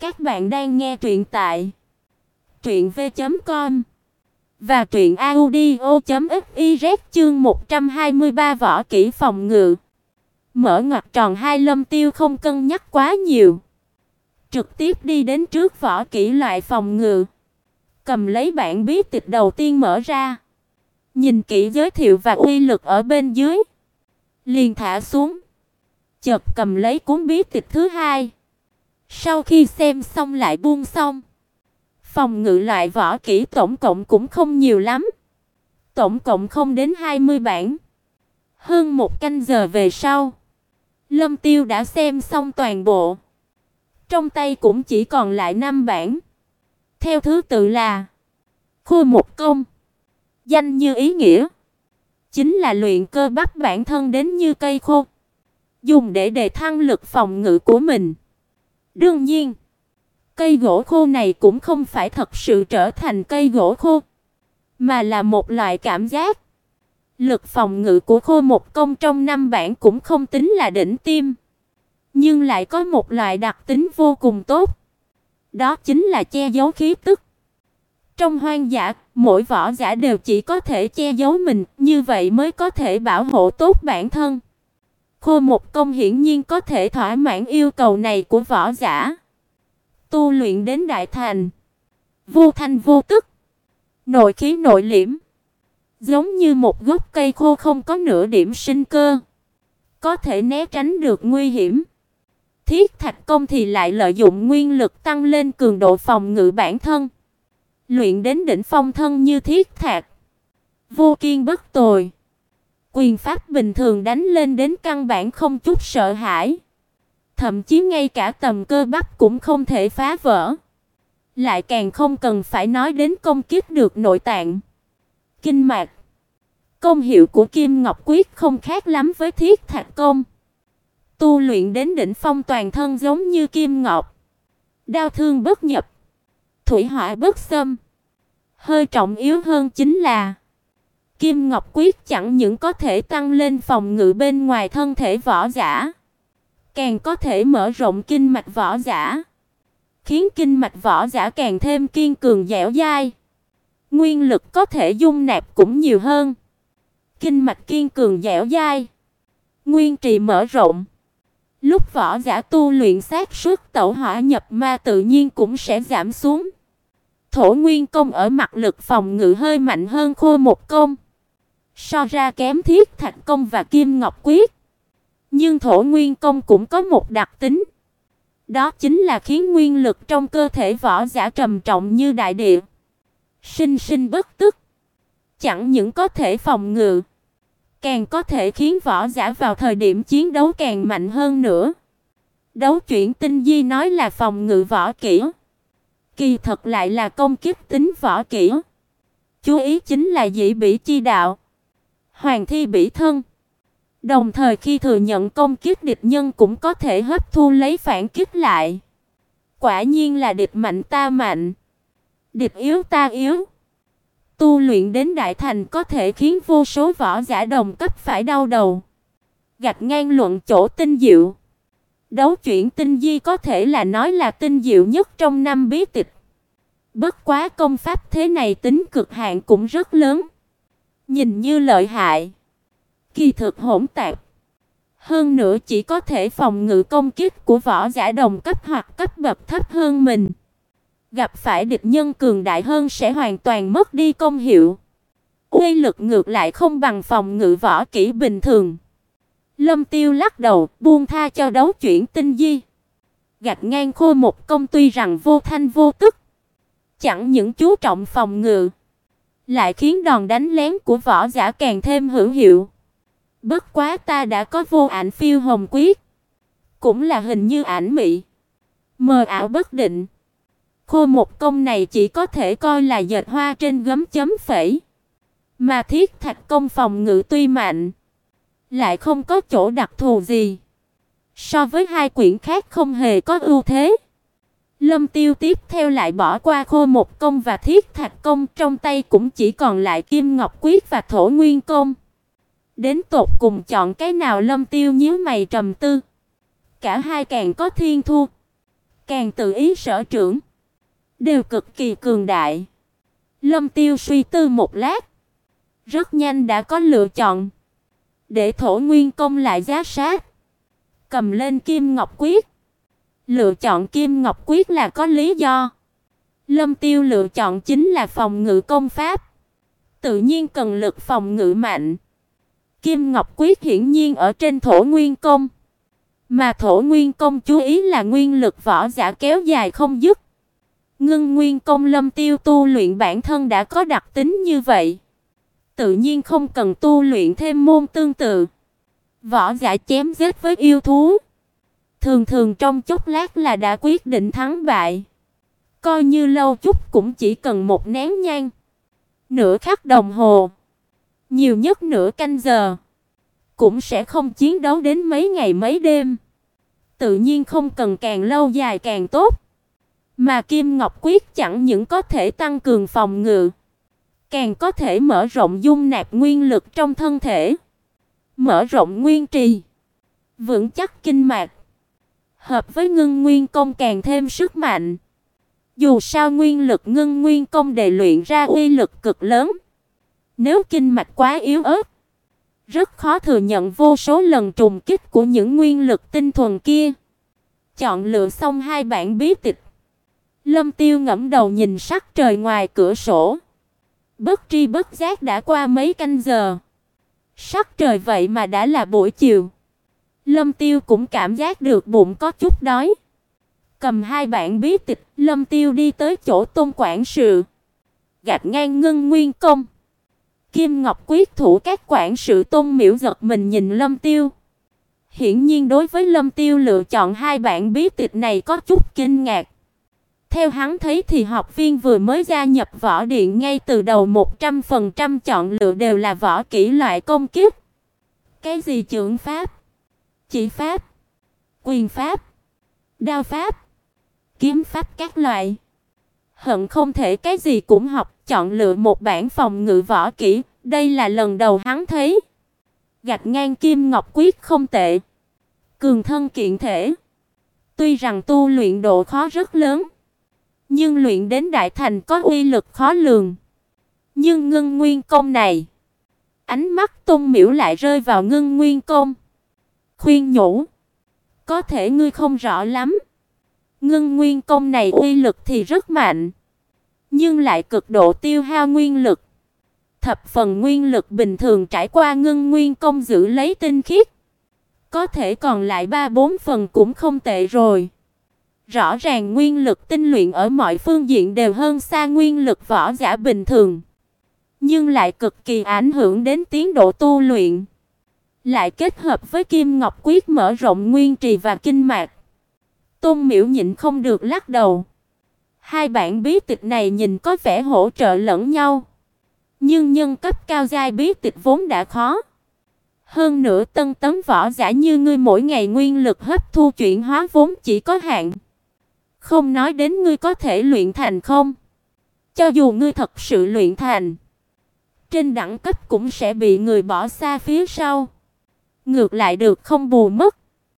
Các bạn đang nghe truyện tại truyện v.com và truyện audio.fiz chương 123 võ kỹ phòng ngự. Mở ngoặc tròn hai lâm tiêu không cân nhắc quá nhiều. Trực tiếp đi đến trước võ kỹ loại phòng ngự. Cầm lấy bản bí tịch đầu tiên mở ra. Nhìn kỹ giới thiệu và uy lực ở bên dưới. Liền thả xuống. Chợt cầm lấy cuốn bí tịch thứ hai. Sau khi xem xong lại buông xong. Phòng ngự loại võ kỹ tổng cộng cũng không nhiều lắm. Tổng cộng không đến 20 bản. Hơn một canh giờ về sau, Lâm Tiêu đã xem xong toàn bộ. Trong tay cũng chỉ còn lại 5 bản. Theo thứ tự là Khôi một công, danh như ý nghĩa, chính là luyện cơ bắp bản thân đến như cây khô, dùng để đề thăng lực phòng ngự của mình. Đương nhiên, cây gỗ khô này cũng không phải thật sự trở thành cây gỗ khô, mà là một loại cảm giác. Lực phòng ngự của khô một công trong năm bản cũng không tính là đỉnh tim, nhưng lại có một loại đặc tính vô cùng tốt. Đó chính là che giấu khí tức. Trong hoang dã, mỗi võ giả đều chỉ có thể che giấu mình, như vậy mới có thể bảo hộ tốt bản thân. Khô một công hiển nhiên có thể thỏa mãn yêu cầu này của võ giả. Tu luyện đến đại thành, vô thanh vô tức, nội khí nội liễm, giống như một gốc cây khô không có nửa điểm sinh cơ, có thể né tránh được nguy hiểm. Thiết Thạch công thì lại lợi dụng nguyên lực tăng lên cường độ phòng ngự bản thân, luyện đến đỉnh phong thân như thiết thạch, vô kiên bất tồi. Quyền pháp bình thường đánh lên đến căn bản không chút sợ hãi. Thậm chí ngay cả tầm cơ bắp cũng không thể phá vỡ. Lại càng không cần phải nói đến công kích được nội tạng, kinh mạch. Công hiệu của Kim Ngọc Quyết không khác lắm với Thiết Thạch công. Tu luyện đến đỉnh phong toàn thân giống như kim ngọc, đao thương bất nhập, thủy hỏa bất xâm. Hơi trọng yếu hơn chính là Kim Ngọc Quyết chẳng những có thể tăng lên phòng ngự bên ngoài thân thể võ giả, càng có thể mở rộng kinh mạch võ giả, khiến kinh mạch võ giả càng thêm kiên cường dẻo dai. Nguyên lực có thể dung nạp cũng nhiều hơn. Kinh mạch kiên cường dẻo dai, nguyên trì mở rộng. Lúc võ giả tu luyện sát suất tẩu hỏa nhập ma tự nhiên cũng sẽ giảm xuống. Thổ Nguyên công ở mặt lực phòng ngự hơi mạnh hơn Khô một công so ra kém thiết thạch công và kim ngọc quyết. Nhưng thổ nguyên công cũng có một đặc tính, đó chính là khiến nguyên lực trong cơ thể võ giả trầm trọng như đại địa, sinh sinh bất tức, chẳng những có thể phòng ngự, càng có thể khiến võ giả vào thời điểm chiến đấu càng mạnh hơn nữa. Đấu chuyển tinh di nói là phòng ngự võ kỹ, kỳ thật lại là công kích tính võ kỹ. Chú ý chính là dĩ bỉ chi đạo. Hoàng thi bỉ thân. Đồng thời khi thừa nhận công kích địch nhân cũng có thể hấp thu lấy phản kích lại. Quả nhiên là địch mạnh ta mạnh, địch yếu ta yếu. Tu luyện đến đại thành có thể khiến vô số võ giả đồng cấp phải đau đầu. Gạch ngang luận chỗ tinh diệu. Đấu chuyển tinh di có thể là nói là tinh diệu nhất trong năm bí tịch. Bất quá công pháp thế này tính cực hạn cũng rất lớn. Nhìn như lợi hại, kỳ thực hỗn tạp. Hơn nữa chỉ có thể phòng ngự công kích của võ giả đồng cấp hoặc cấp bậc thấp hơn mình. Gặp phải địch nhân cường đại hơn sẽ hoàn toàn mất đi công hiệu. Uy lực ngược lại không bằng phòng ngự võ kỹ bình thường. Lâm Tiêu lắc đầu, buông tha cho đấu chuyển tinh di. gạt ngang khô một công tuy rằng vô thanh vô tức, chẳng những chú trọng phòng ngự, lại khiến đòn đánh lén của võ giả càng thêm hữu hiệu. Bất quá ta đã có vô ảnh phiêu hồng quyết, cũng là hình như ảnh mị, mờ ảo bất định. Khô một công này chỉ có thể coi là dệt hoa trên gấm chấm phẩy, mà thiết thạch công phòng ngự tuy mạnh, lại không có chỗ đặc thù gì. So với hai quyển khác không hề có ưu thế. Lâm Tiêu tiếp theo lại bỏ qua Khô một công và Thiết Thạch công, trong tay cũng chỉ còn lại Kim Ngọc quyết và Thổ Nguyên công. Đến tột cùng chọn cái nào Lâm Tiêu nhíu mày trầm tư. Cả hai càng có thiên thu, càng tự ý sở trưởng, đều cực kỳ cường đại. Lâm Tiêu suy tư một lát, rất nhanh đã có lựa chọn. Để Thổ Nguyên công lại giá sát, cầm lên Kim Ngọc Quyết. Lựa chọn Kim Ngọc Quyết là có lý do. Lâm Tiêu lựa chọn chính là phòng ngự công pháp, tự nhiên cần lực phòng ngự mạnh. Kim Ngọc Quyết hiển nhiên ở trên Thổ Nguyên công, mà Thổ Nguyên công chú ý là nguyên lực võ giả kéo dài không dứt. Ngưng Nguyên công Lâm Tiêu tu luyện bản thân đã có đặc tính như vậy, tự nhiên không cần tu luyện thêm môn tương tự. Võ giả chém giết với yêu thú, thường thường trong chốc lát là đã quyết định thắng bại. Coi như lâu chút cũng chỉ cần một nén nhang, nửa khắc đồng hồ, nhiều nhất nửa canh giờ, cũng sẽ không chiến đấu đến mấy ngày mấy đêm. Tự nhiên không cần càng lâu dài càng tốt. Mà Kim Ngọc Quyết chẳng những có thể tăng cường phòng ngự, càng có thể mở rộng dung nạp nguyên lực trong thân thể, mở rộng nguyên trì, vững chắc kinh mạch, hợp với ngưng nguyên công càng thêm sức mạnh. Dù sao nguyên lực ngưng nguyên công đề luyện ra uy lực cực lớn, nếu kinh mạch quá yếu ớt, rất khó thừa nhận vô số lần trùng kích của những nguyên lực tinh thuần kia. Chọn lựa xong hai bản bí tịch, Lâm Tiêu ngẫm đầu nhìn sắc trời ngoài cửa sổ. Bất tri bất giác đã qua mấy canh giờ. Sắc trời vậy mà đã là buổi chiều. Lâm Tiêu cũng cảm giác được bụng có chút đói. Cầm hai bản bí tịch, Lâm Tiêu đi tới chỗ Tôn quản sự. Gạt ngang ngưng nguyên công. Kim Ngọc quyết thủ các quản sự Tôn Miểu giật mình nhìn Lâm Tiêu. Hiển nhiên đối với Lâm Tiêu lựa chọn hai bản bí tịch này có chút kinh ngạc. Theo hắn thấy thì học viên vừa mới gia nhập võ điện ngay từ đầu 100% chọn lựa đều là võ kỹ loại công kiếp. Cái gì trưởng pháp, chỉ pháp, quyền pháp, đao pháp, kiếm pháp các loại. Hận không thể cái gì cũng học, chọn lựa một bản phòng ngự võ kỹ, đây là lần đầu hắn thấy. Gạch ngang kim ngọc quyết không tệ. Cường thân kiện thể. Tuy rằng tu luyện độ khó rất lớn, nhưng luyện đến đại thành có uy lực khó lường. Nhưng ngưng nguyên công này, ánh mắt Tôn Miểu lại rơi vào ngưng nguyên công. Khuyên nhủ, có thể ngươi không rõ lắm. Ngưng nguyên công này uy lực thì rất mạnh, nhưng lại cực độ tiêu hao nguyên lực. Thập phần nguyên lực bình thường trải qua ngưng nguyên công giữ lấy tinh khiết, có thể còn lại ba bốn phần cũng không tệ rồi. Rõ ràng nguyên lực tinh luyện ở mọi phương diện đều hơn xa nguyên lực võ giả bình thường, nhưng lại cực kỳ ảnh hưởng đến tiến độ tu luyện. Lại kết hợp với Kim Ngọc Quyết mở rộng nguyên trì và kinh mạch. Tôn Miểu nhịn không được lắc đầu. Hai bản bí tịch này nhìn có vẻ hỗ trợ lẫn nhau, nhưng nhân cấp cao giai bí tịch vốn đã khó. Hơn nữa tân tấm võ giả như ngươi mỗi ngày nguyên lực hấp thu chuyển hóa vốn chỉ có hạn. Không nói đến ngươi có thể luyện thành không. Cho dù ngươi thật sự luyện thành, trên đẳng cấp cũng sẽ bị người bỏ xa phía sau. Ngược lại được không bù mất.